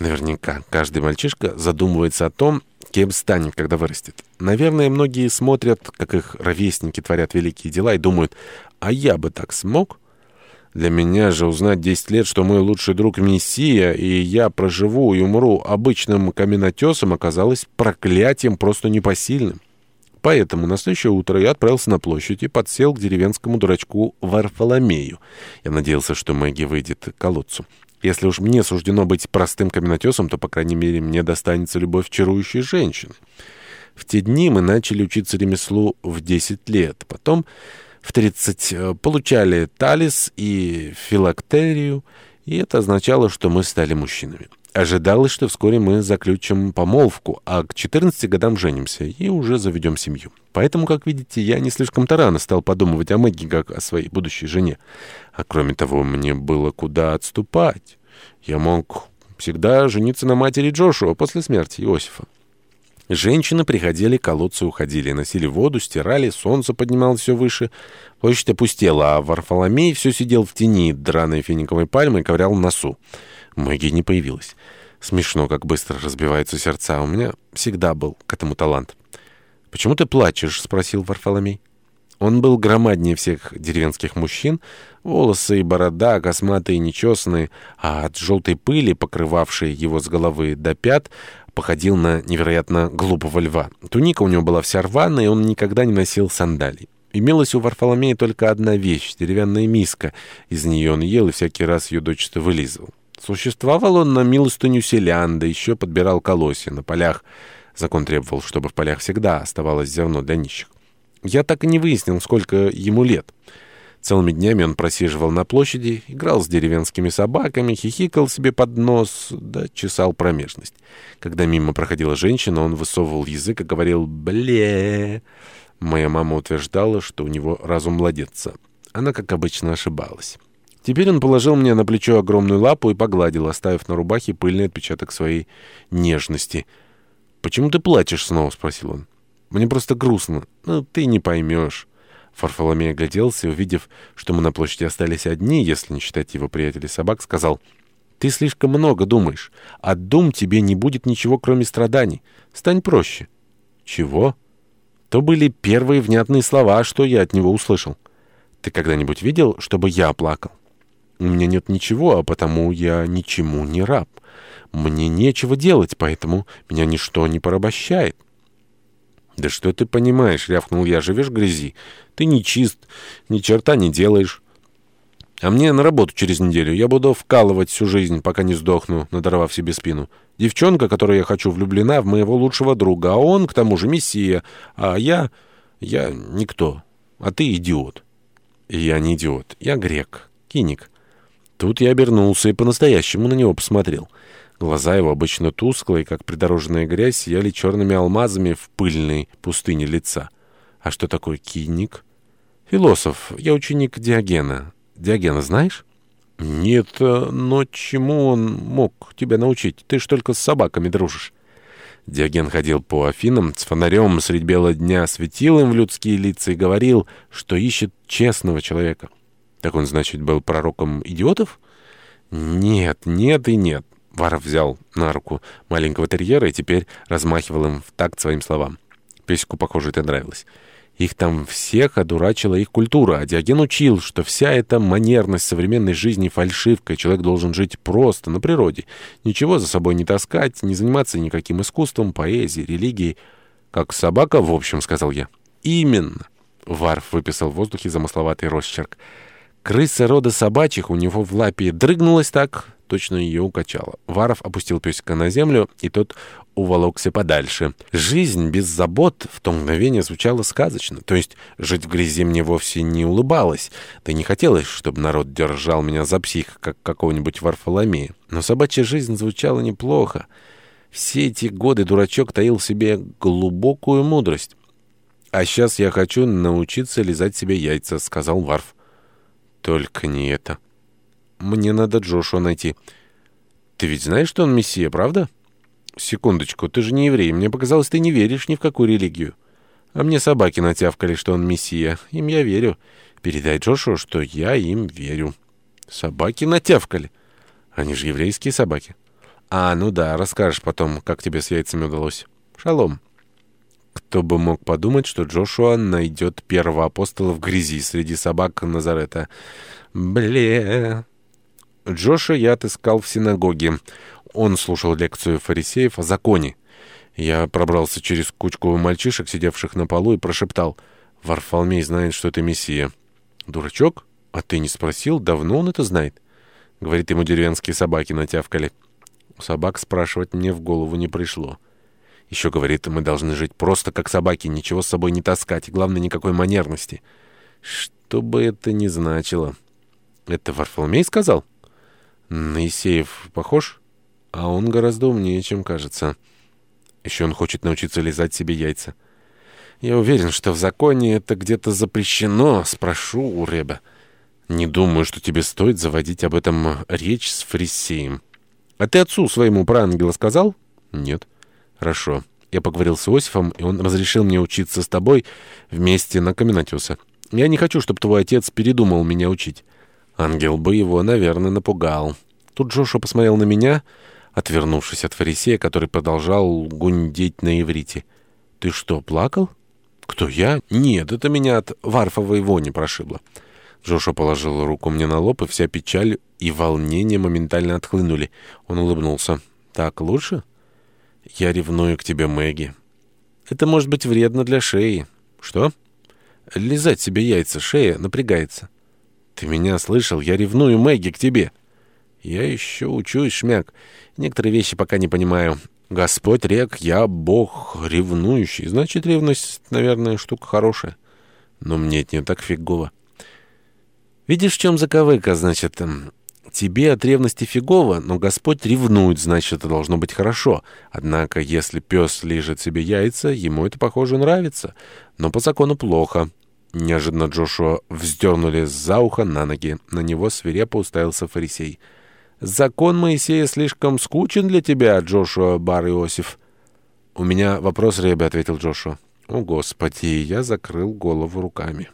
Наверняка каждый мальчишка задумывается о том, кем станет, когда вырастет. Наверное, многие смотрят, как их ровесники творят великие дела и думают, а я бы так смог? Для меня же узнать 10 лет, что мой лучший друг Мессия, и я проживу и умру обычным каменотесом, оказалось проклятием просто непосильным. Поэтому на следующее утро я отправился на площадь и подсел к деревенскому дурачку Варфоломею. Я надеялся, что Мэгги выйдет к колодцу. Если уж мне суждено быть простым каменотесом, то, по крайней мере, мне достанется любовь чарующей женщины. В те дни мы начали учиться ремеслу в 10 лет. Потом в 30 э, получали талис и филактерию, и это означало, что мы стали мужчинами. Ожидалось, что вскоре мы заключим помолвку, а к 14 годам женимся и уже заведем семью. Поэтому, как видите, я не слишком-то рано стал подумывать о Мэгги как о своей будущей жене. А кроме того, мне было куда отступать. Я мог всегда жениться на матери Джошуа после смерти Иосифа. Женщины приходили, колодцы уходили, носили воду, стирали, солнце поднималось все выше. Площадь опустела, а Варфоломей все сидел в тени драной финиковой пальмы и ковырял носу. Мэгги не появилась. Смешно, как быстро разбиваются сердца. У меня всегда был к этому талант. «Почему ты плачешь?» — спросил Варфоломей. Он был громаднее всех деревенских мужчин, волосы и борода косматые и нечесанные, а от желтой пыли, покрывавшей его с головы до пят, походил на невероятно глупого льва. Туника у него была вся рваная, и он никогда не носил сандалий. Имелась у Варфоломея только одна вещь — деревянная миска. Из нее он ел и всякий раз ее дочисто вылизывал. Существовал он на милостыню селян, еще подбирал колосья на полях. Закон требовал, чтобы в полях всегда оставалось зерно для нищих. Я так и не выяснил, сколько ему лет. Целыми днями он просиживал на площади, играл с деревенскими собаками, хихикал себе под нос, да чесал промежность. Когда мимо проходила женщина, он высовывал язык и говорил «бле». Моя мама утверждала, что у него разум младенца. Она, как обычно, ошибалась. Теперь он положил мне на плечо огромную лапу и погладил, оставив на рубахе пыльный отпечаток своей нежности. «Почему ты плачешь снова?» — спросил он. Мне просто грустно. Ну, ты не поймешь». Фарфоломей огляделся увидев, что мы на площади остались одни, если не считать его приятелей собак, сказал, «Ты слишком много думаешь. От дум тебе не будет ничего, кроме страданий. Стань проще». «Чего?» То были первые внятные слова, что я от него услышал. «Ты когда-нибудь видел, чтобы я плакал?» «У меня нет ничего, а потому я ничему не раб. Мне нечего делать, поэтому меня ничто не порабощает». «Да что ты понимаешь?» — рявкнул я. «Живешь в грязи. Ты не чист, ни черта не делаешь. А мне на работу через неделю. Я буду вкалывать всю жизнь, пока не сдохну, надорвав себе спину. Девчонка, которую я хочу, влюблена в моего лучшего друга, а он, к тому же, мессия. А я... я никто. А ты идиот». «Я не идиот. Я грек. Киник». Тут я обернулся и по-настоящему на него посмотрел — Глаза его, обычно тусклые, как придорожная грязь, сияли черными алмазами в пыльной пустыне лица. А что такое киник? Философ. Я ученик Диогена. Диогена знаешь? Нет, но чему он мог тебя научить? Ты ж только с собаками дружишь. Диоген ходил по Афинам с фонарем средь бела дня, светил им в людские лица и говорил, что ищет честного человека. Так он, значит, был пророком идиотов? Нет, нет и нет. Варов взял на руку маленького терьера и теперь размахивал им в такт своим словам. Песику, похоже, это нравилось. Их там всех одурачила их культура, а Диоген учил, что вся эта манерность современной жизни фальшивка, человек должен жить просто, на природе, ничего за собой не таскать, не заниматься никаким искусством, поэзией, религией. «Как собака, в общем», — сказал я. «Именно», — Варф выписал в воздухе замысловатый росчерк. «Крыса рода собачьих у него в лапе дрыгнулась так, точно ее укачало. Варов опустил песика на землю, и тот уволокся подальше. Жизнь без забот в то мгновение звучала сказочно. То есть жить в грязи мне вовсе не улыбалось. Да не хотелось, чтобы народ держал меня за псих, как какого-нибудь Варфоломея. Но собачья жизнь звучала неплохо. Все эти годы дурачок таил в себе глубокую мудрость. «А сейчас я хочу научиться лизать себе яйца», — сказал Варф. «Только не это». Мне надо Джошуа найти. Ты ведь знаешь, что он мессия, правда? Секундочку, ты же не еврей. Мне показалось, ты не веришь ни в какую религию. А мне собаки натявкали, что он мессия. Им я верю. Передай Джошуа, что я им верю. Собаки натявкали. Они же еврейские собаки. А, ну да, расскажешь потом, как тебе с яйцами удалось. Шалом. Кто бы мог подумать, что Джошуа найдет первого апостола в грязи среди собак Назарета. Бле... Джоша я отыскал в синагоге. Он слушал лекцию фарисеев о законе. Я пробрался через кучку мальчишек, сидевших на полу, и прошептал. «Варфоломей знает, что это Мессия». «Дурачок? А ты не спросил, давно он это знает?» Говорит, ему деревенские собаки натявкали. У собак спрашивать мне в голову не пришло. Еще говорит, мы должны жить просто как собаки, ничего с собой не таскать, и главное, никакой манерности. Что бы это ни значило. Это Варфоломей сказал? На Исеев похож? А он гораздо умнее, чем кажется. Еще он хочет научиться лизать себе яйца. Я уверен, что в законе это где-то запрещено. Спрошу у Реба. Не думаю, что тебе стоит заводить об этом речь с фарисеем. А ты отцу своему про ангела сказал? Нет. Хорошо. Я поговорил с Иосифом, и он разрешил мне учиться с тобой вместе на Каменотеса. Я не хочу, чтобы твой отец передумал меня учить. Ангел бы его, наверное, напугал. Тут Джошуа посмотрел на меня, отвернувшись от фарисея, который продолжал гундеть на иврите. «Ты что, плакал?» «Кто, я?» «Нет, это меня от варфовой вони прошибло». Джошуа положил руку мне на лоб, и вся печаль и волнение моментально отхлынули. Он улыбнулся. «Так лучше?» «Я ревную к тебе, Мэгги». «Это может быть вредно для шеи». «Что?» «Лизать себе яйца, шея напрягается». «Ты меня слышал? Я ревную, Мэгги, к тебе». «Я еще учусь, шмяк. Некоторые вещи пока не понимаю. Господь рек, я бог ревнующий. Значит, ревность, наверное, штука хорошая. Но мне это не так фигово». «Видишь, в чем заковыка, значит...» Тебе от ревности фигово, но Господь ревнует, значит, это должно быть хорошо. Однако, если пес лежит себе яйца, ему это, похоже, нравится. Но по закону плохо. Неожиданно Джошуа вздернули за ухо на ноги. На него свирепо уставился фарисей. «Закон Моисея слишком скучен для тебя, Джошуа Бар Иосиф». «У меня вопрос, Ребе», — ответил Джошуа. «О, Господи!» — я закрыл голову руками.